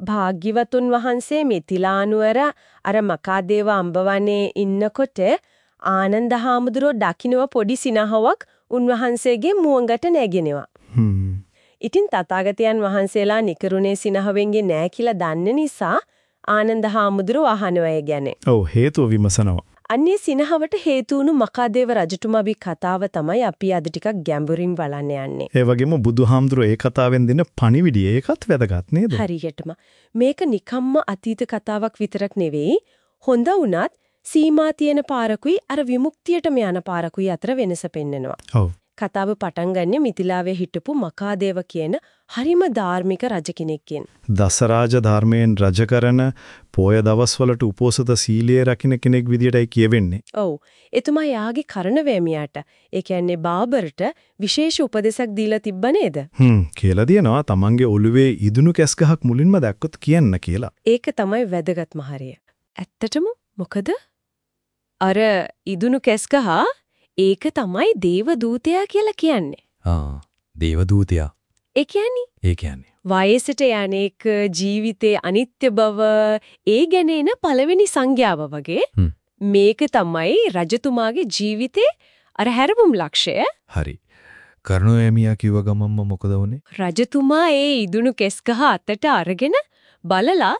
භාග්‍යවතුන් වහන්සේ මිතිලානුවර අර මකාදේව අඹවනේ ඉන්නකොට ආනන්ද හාමුදුරුවෝ දකින්නව පොඩි සිනහවක් උන්වහන්සේගේ මුවඟට නැගෙනවා. ඉතින් තථාගතයන් වහන්සේලා නිකරුණේ සිනහවෙන්ගේ නෑ කියලා දන්න නිසා ආනන්ද හාමුදුරුවෝ අහනවා ගැන. ඔව් හේතුව විමසනවා. අන්නේ සිනහවට හේතු වුණු මකාදේව රජතුමාගේ කතාව තමයි අපි අද ටිකක් ගැඹුරින් බලන්න යන්නේ. ඒ වගේම බුදුහාමුදුරුවෝ ඒ කතාවෙන් දෙන පණිවිඩය ඒකත් වැදගත් නේද? හරියටම. මේක නිකම්ම අතීත කතාවක් විතරක් නෙවෙයි. හොඳ වුණත් සීමා තියෙන පාරකුයි අර විමුක්තියටම යන පාරකුයි අතර වෙනස පෙන්නනවා. ඔව්. කතාව පටන් ගන්නේ මිතිලාවේ හිටපු මකාදේව කියන හරිම ධාර්මික රජ කෙනෙක්ගෙන්. දසරාජ ධර්මයෙන් රජ කරන පොය දවස්වලට උපෝසත සීලයේ රකින්න කෙනෙක් විදියටයි කියවෙන්නේ. ඔව්. එතුමා යාගේ කරණවැමියාට, ඒ කියන්නේ බාබර්ට විශේෂ උපදෙසක් දීලා තිබ්බ නේද? හ්ම් කියලා දිනවා තමන්ගේ ඔළුවේ ඉදුණු කැස් ගහක් මුලින්ම දැක්කොත් කියන්න කියලා. ඒක තමයි වැදගත්ම හරිය. ඇත්තටම මොකද? අර ඉදුණු කැස් ගහ ඒක තමයි දේව දූතයා කියලා කියන්නේ. ආ දේවදූතයා. ඒ කියන්නේ ඒ කියන්නේ. වයසට යන්නේක ජීවිතයේ අනිත්‍ය බව ඒ ගැන එන පළවෙනි සංඥාව වගේ. මේක තමයි රජතුමාගේ ජීවිතේ අර හැරවුම් ලක්ෂය හරි. කරුණෝයමියා කිව්ව ගමන්ම මොකද වුනේ? රජතුමා ඒ ඉදුණු කෙස් ගහ අතට අරගෙන බලලා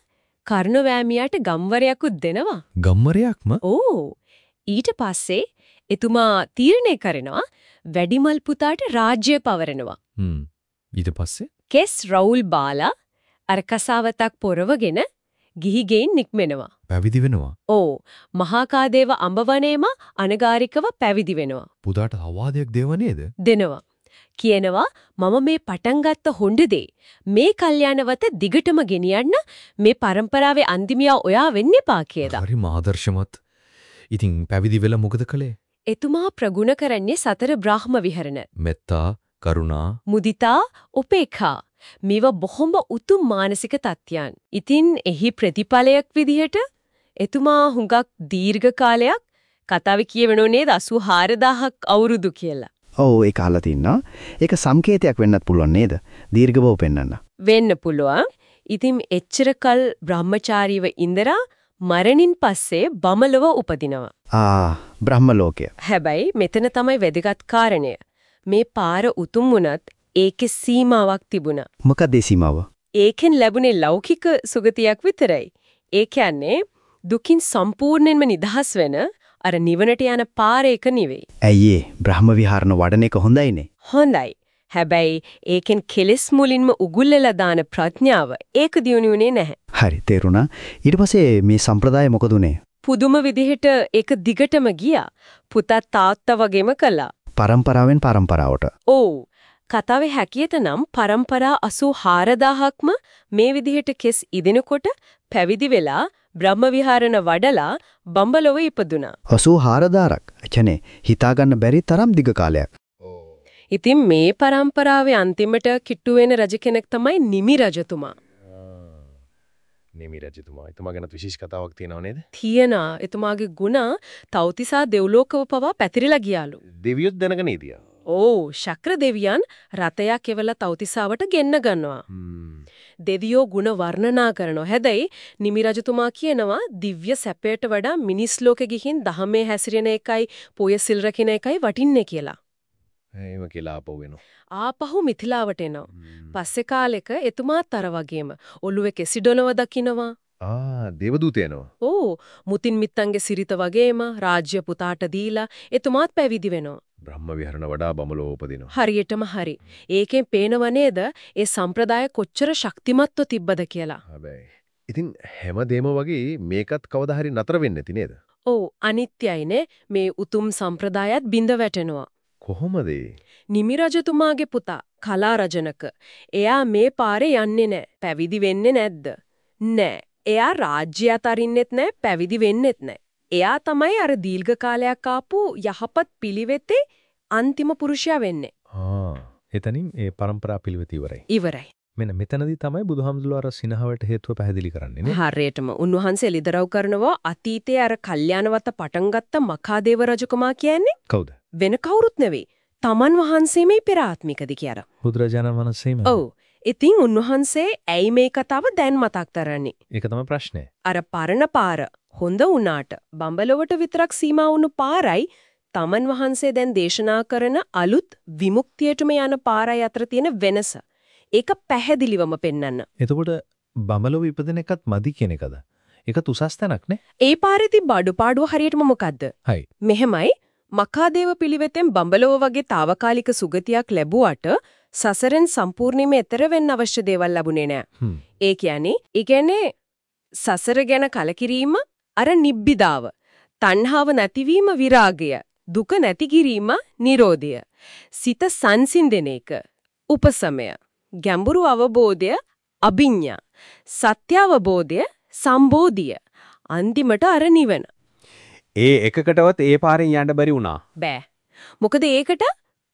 කර්ණවැමියාට ගම්වරයක්ුත් දෙනවා. ගම්මරයක්ම? ඕ ඊට පස්සේ එතුමා තීරණය කරනවා වැඩිමල් පුතාට රාජ්‍ය පවරනවා. හ්ම්. ඊට පස්සේ කෙස් රවුල් බාලා අර කසාවතක් පොරවගෙන ගිහි ගෙයින් නික්මෙනවා. පැවිදි වෙනවා. ඕ මහාකාදේව අඹවනේම අනගාരികව පැවිදි වෙනවා. පුදාට අවවාදයක් දෙව නේද? දෙනවා. කියනවා මම මේ පටන් ගත්ත හොඬදේ මේ කල්යාණවත දිගටම ගෙනියන්න මේ પરම්පරාවේ අන්තිමියා ඔයා වෙන්න එපා කියලා. හරි මාදර්ශමත්. ඉතින් පැවිදි වෙලා මොකද කළේ? එතුමා ප්‍රගුණ කරන්නේ සතර බ්‍රාහ්ම විහරණ. මෙත්තා, කරුණා, මුදිතා, උපේක්ඛා. මේව බොහොම උතුම් මානසික තත්යන්. ඉතින් එහි ප්‍රතිඵලයක් විදිහට එතුමා හුඟක් දීර්ඝ කාලයක් කතාවේ කියවෙනෝ නේද 84000ක් අවුරුදු කියලා. ඔව් ඒක අහලා තින්නා. ඒක සංකේතයක් වෙන්නත් පුළුවන් නේද? දීර්ඝ බව පෙන්වන්න. වෙන්න පුළුවන්. ඉතින් එච්චර කල් බ්‍රහ්මචාරීව ඉඳලා මරණින් පස්සේ බමලව උපදිනවා. ආ බ්‍රහ්ම ලෝකය. හැබැයි මෙතන තමයි වැදගත් කාරණය. මේ පාර උතුම් වුණත් ඒකේ සීමාවක් තිබුණා. මොකද ඒ සීමාව? ඒකෙන් ලැබුණේ ලෞකික සුගතියක් විතරයි. ඒ කියන්නේ දුකින් සම්පූර්ණයෙන්ම නිදහස් වෙන අර නිවනට යන පාර එක නෙවෙයි. ඇයි ඒ බ්‍රහ්ම විහරණ වඩන එක හොඳයිනේ. හොඳයි. හැබැයි ඒකෙන් කෙලෙස් මුලින්ම උගුල්ලලා දාන ප්‍රඥාව ඒක දියුණුුනේ නැහැ. හරි තේරුණා. ඊට පස්සේ මේ සම්ප්‍රදාය මොකද උනේ? පුදුම විදිහට ඒක දිගටම ගියා. පුතත් තාත්තා වගේම කළා. පරම්පරාවෙන් පරම්පරාවට. ඔව්. කතාවේ හැකියට නම් පරම්පරා 84000ක්ම මේ විදිහට කෙස් ඉදෙනකොට පැවිදි වෙලා බ්‍රහ්ම විහරණ වඩලා බඹලොව ඉපදුනා. 84000ක්. එචනේ හිතා ගන්න බැරි තරම් දිග කාලයක්. ඉතින් මේ පරම්පරාවේ අන්තිමට කිට්ටු වෙන රජ කෙනෙක් තමයි නිමි රජතුමා. නෙමි රජතුමා. එතුමා ගැන විශේෂ කතාවක් තියෙනව නේද? තියෙනා එතුමාගේ ගුණ තවතිසා දෙව්ලෝකව පවා පැතිරිලා ගියාලු. දෙවියොත් දැනගෙන ඉදියා. ඕ ශක්‍ර දෙවියන් රතයක් එවලා තවතිසාවට ගෙන්න ගන්නවා. දෙවියෝ ගුණ වර්ණනා කරනවා. හැබැයි නිමි රජතුමා කියනවා දිව්‍ය සැපයට වඩා මිනිස් ලෝකෙ ගිහින් දහමේ හැසිරෙන එකයි පොය සිල් රකින්න එකයි වටින්නේ කියලා. එහෙම කියලා ආපහු වෙනවා. ආපහු මිථිලාවට එනවා. පස්සේ කාලෙක එතුමාත් අර වගේම ඔළුවේ කෙසිඩොලව දකින්නවා. ආ දේවදූතයනවා. ඕ මුතින් මිත්තන්ගේ සිරිත වගේම රාජ්‍ය පුතාට දීලා එතුමාත් පැවිදි වෙනවා. බ්‍රහ්ම විහරණ වඩා බමලෝ උපදිනවා. හරියටම හරි. ඒකෙන් පේනව නේද ඒ සම්ප්‍රදාය කොච්චර ශක්තිමත්ව තිබ්බද කියලා. හැබැයි ඉතින් හැමදේම වගේ මේකත් කවදා හරි නතර වෙන්නේ නැති නේද? ඔව් අනිත්‍යයිනේ මේ උතුම් සම්ප්‍රදායත් බිඳ වැටෙනවා. කොහොමද නිමි රජතුමාගේ පුතා කලා රජනක එයා මේ පාරේ යන්නේ නැහැ. පැවිදි වෙන්නේ නැද්ද? නෑ. එයා රාජ්‍ය අතරින්නෙත් නැහැ, පැවිදි වෙන්නෙත් නැහැ. එයා තමයි අර දීර්ඝ කාලයක් ආපු යහපත් පිළිවෙතේ අන්තිම පුරුෂයා වෙන්නේ. ආ එතනින් ඒ પરම්පරා පිළිවෙත ඉවරයි. ඉවරයි. මෙන්න මෙතනදී තමයි බුදුහාමුදුරුවෝ අර සිනහවට හේතුව පැහැදිලි කරන්නේ නේ. හරියටම උන්වහන්සේ ලිදරව් කරනවා අතීතයේ අර කල්යාණවත පටන් ගත්ත මඛාදේව රජකුමා කියන්නේ කවුද? වෙන කවුරුත් නෙවෙයි. තමන් වහන්සේමයි පෙර ආත්මිකද කියලා. බුදුරජාණන් වහන්සේම. ඔව්. ඉතින් උන්වහන්සේ ඇයි මේ කතාව දැන් මතක් කරන්නේ? ඒක තමයි ප්‍රශ්නේ. අර පරණ පාර හොඳ වුණාට බඹලොවට විතරක් සීමා වුණු පාරයි තමන් වහන්සේ දැන් දේශනා කරන අලුත් විමුක්තියටම යන පාරයි අතර තියෙන වෙනස. ඒක පැහැදිලිවම පෙන්වන්න. එතකොට බඹලොව ඉපදෙන එකත් මදි කියන එකද? ඒක තුසස් තැනක් නේ? ඒ පාරේදී බඩුපාඩුව හරියටම මොකද්ද? හයි. මෙහෙමයි මකාදේව පිළිවෙතෙන් බඹලොව වගේ తాවකාලික සුගතියක් ලැබුවට සසරෙන් සම්පූර්ණයෙන්ම එතර වෙන්න අවශ්‍ය දේවල් ලැබුණේ නැහැ. ඒ කියන්නේ, ඒ කියන්නේ සසර ගැන කලකිරීම අර නිබ්බිදාව, තණ්හාව නැතිවීම විරාගය, දුක නැති කිරීම නිරෝධය, සිත සංසිඳෙන එක, උපසමය, ගැඹුරු අවබෝධය අභිඥා, සත්‍ය අවබෝධය සම්බෝධිය, අන්තිමට අර නිවන. ඒ එකකටවත් ඒ පාරෙන් යන්න බැරි වුණා. බෑ. මොකද ඒකට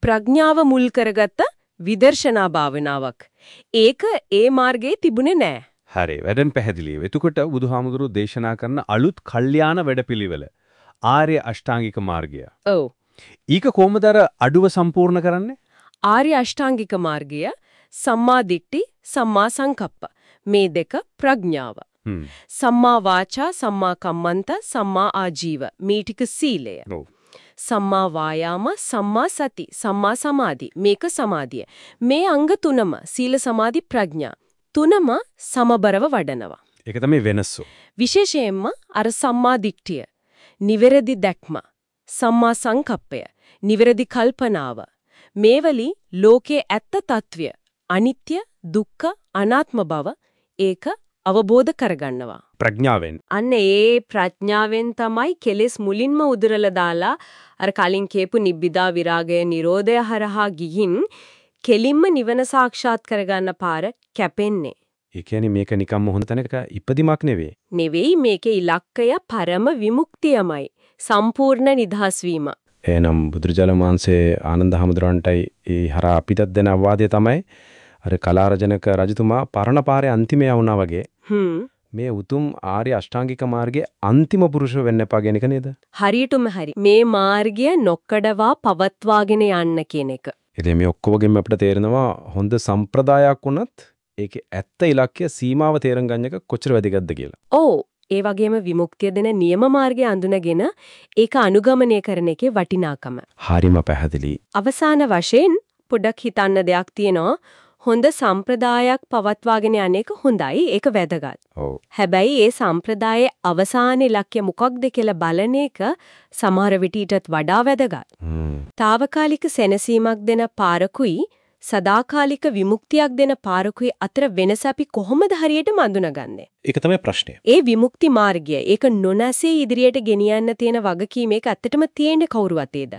ප්‍රඥාව මුල් කරගත්ත විදර්ශනා භාවනාවක්. ඒක ඒ මාර්ගයේ තිබුණේ නෑ. හරි වැඩෙන් පැහැදිලිව. එතකොට බුදුහාමුදුරු දේශනා කරන අලුත් කල්යාණ වැඩපිළිවෙල ආර්ය අෂ්ටාංගික මාර්ගය. ඔව්. ඊක කොහොමද අඩුව සම්පූර්ණ කරන්නේ? ආර්ය අෂ්ටාංගික මාර්ගය සම්මා දිට්ඨි සම්මා සංකප්ප. මේ දෙක ප්‍රඥාව. සම්මා වාචා සම්මා කම්මන්ත සම්මා ආජීව. මේ ටික සීලය. ඔව්. සම්මා වායාම සම්මා සති සම්මා සමාධි. මේක සමාධිය. මේ අංග තුනම සීල සමාධි ප්‍රඥා. තුනම සමබරව වඩනවා. ඒක තමයි වෙනස. විශේෂයෙන්ම අර සම්මා දිට්ඨිය. නිවැරදි දැක්ම. සම්මා සංකප්පය. නිවැරදි කල්පනාව. මේවලි ලෝකයේ ඇත්ත తත්වය අනිත්‍ය දුක්ඛ අනාත්ම බව ඒක අවබෝධ කරගන්නවා ප්‍රඥාවෙන්. අන්න ඒ ප්‍රඥාවෙන් තමයි කෙලෙස් මුලින්ම උදුරලා දාලා අර කලින් කියපු නිබ්බිදා විරාගය නිරෝධය හරහා ගිහින් කෙලින්ම නිවන සාක්ෂාත් කරගන්න පාර කැපෙන්නේ. ඒ කියන්නේ මේක නිකම්ම හොඳ තැනක ඉපදිමක් නෙවෙයි. නෙවෙයි මේකේ ඉලක්කය පරම විමුක්තියමයි. සම්පූර්ණ නිදහස් වීම. එහෙනම් බුදුරජාණන් වහන්සේ ආනන්ද හැමදෙරන්ටයි ඒ හරහා අපිටත් දෙන අවවාදය තමයි අර කලාරජනක රජතුමා පරණ පාරේ අන්තිමේ වුණා වගේ හ්ම්. මේ උතුම් ආර්ය අෂ්ටාංගික මාර්ගයේ අන්තිම පුරුෂව වෙන්න එපා කියන එක නේද? හරියටම හරි. මේ මාර්ගය නොකඩවා පවත්වාගෙන යන්න කියන එක. ඉතින් මේ ඔක්කොගෙම අපිට තේරෙනවා හොඳ සම්ප්‍රදායක් වුණත් ඒකේ ඇත්ත ඉලක්කය සීමාව තේරුම් ගන්න එක කොච්චර වැදගත්ද කියලා. ඔව්. ඒ වගේම විමුක්තිය දෙන නියම මාර්ගය අඳුනගෙන ඒක අනුගමනය කරන එකේ වටිනාකම. හරිම පැහැදිලි. අවසාන වශයෙන් පොඩක් හිතන්න දෙයක් තියෙනවා. හොඳ සම්ප්‍රදායක් පවත්වාගෙන යන එක හොඳයි. ඒක වැදගත්. හැබැයි ඒ සම්ප්‍රදායේ අවසාන ඉලක්කය මොකක්ද කියලා බලන එක සමහර විට ඊටත් වඩා වැදගත්. తాවකාලික සැනසීමක් දෙන පාරකුයි සදාකාලික විමුක්තියක් දෙන පාරකුයි අතර වෙනස අපි කොහොමද හරියටම අඳුනගන්නේ? ඒක තමයි ප්‍රශ්නය. ඒ විමුක්ති මාර්ගය ඒක නොනැසී ඉදිරියට ගෙනියන්න තියෙන වගකීම ඒක ඇත්තටම තියෙන්නේ කවුරු අතේද?